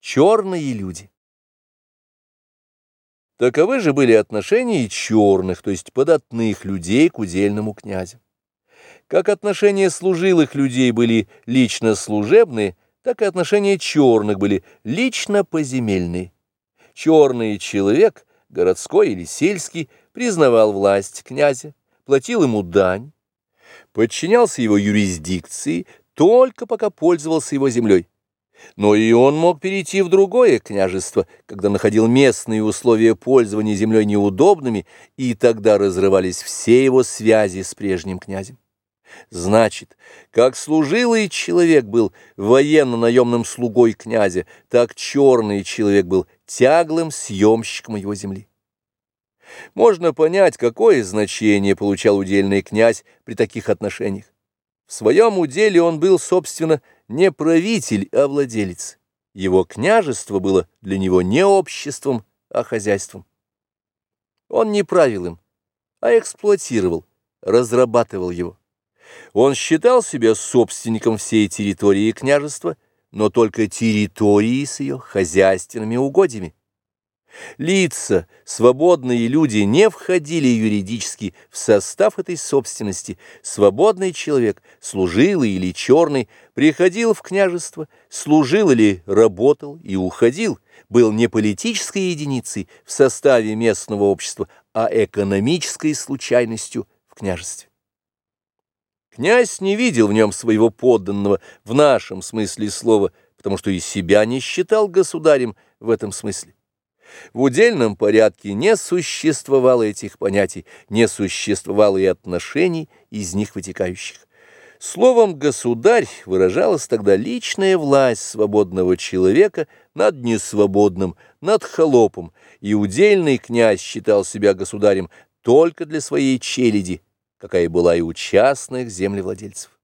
Черные люди. Таковы же были отношения черных, то есть податных людей к удельному князю. Как отношения служилых людей были лично служебные, так и отношения черных были лично поземельные. Черный человек, городской или сельский, признавал власть князя, платил ему дань, подчинялся его юрисдикции, только пока пользовался его землей. Но и он мог перейти в другое княжество, когда находил местные условия пользования землей неудобными, и тогда разрывались все его связи с прежним князем. Значит, как служилый человек был военно-наемным слугой князя, так черный человек был тяглым съемщиком его земли. Можно понять, какое значение получал удельный князь при таких отношениях. В своем уделе он был, собственно, не правитель, а владелец. Его княжество было для него не обществом, а хозяйством. Он не правил им, а эксплуатировал, разрабатывал его. Он считал себя собственником всей территории княжества, но только территории с ее хозяйственными угодьями. Лица, свободные люди не входили юридически в состав этой собственности. Свободный человек, служилый или черный, приходил в княжество, служил или работал и уходил, был не политической единицей в составе местного общества, а экономической случайностью в княжестве. Князь не видел в нем своего подданного в нашем смысле слова, потому что и себя не считал государем в этом смысле. В удельном порядке не существовало этих понятий, не существовало и отношений из них вытекающих. Словом «государь» выражалась тогда личная власть свободного человека над несвободным, над холопом, и удельный князь считал себя государем только для своей челяди, какая была и у частных землевладельцев.